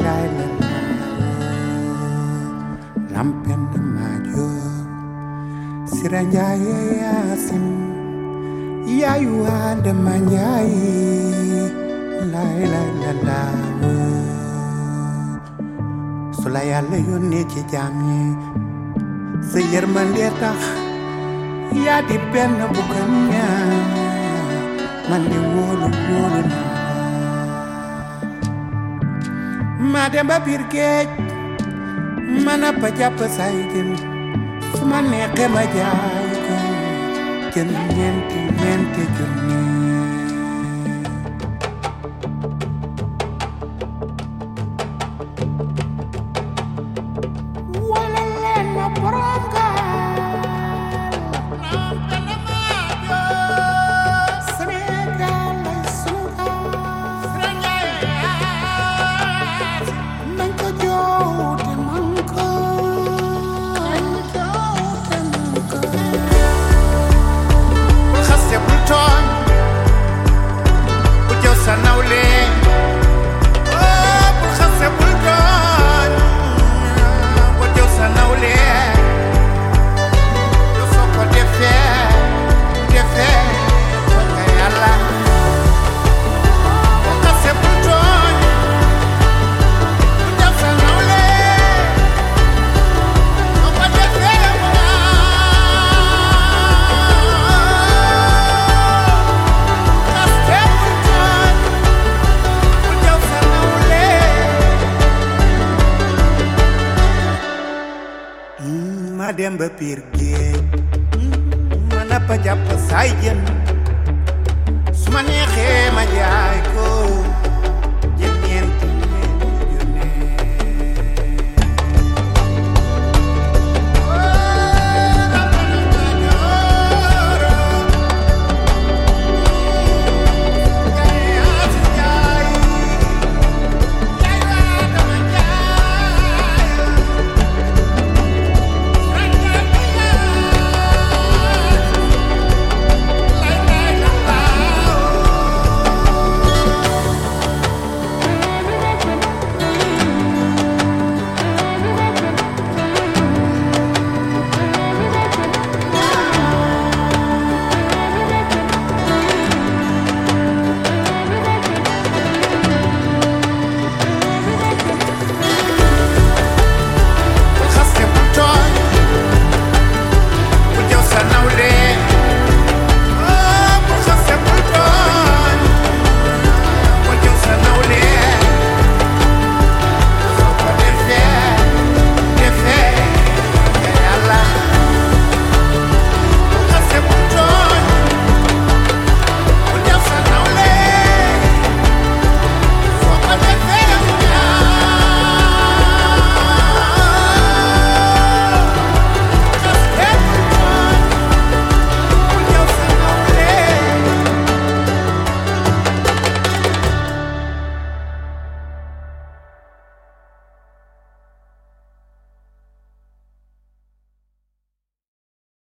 Island Lampion mayo Siranjaye yasin Yayu ande manyaye La la la la Sulaya le yoni ci jamni Sa yermande tax Man di wolu wolu naa ma dem ba biir géej man a ba jàpp say jën ma dem ba piir géej ma nappa jàpp ko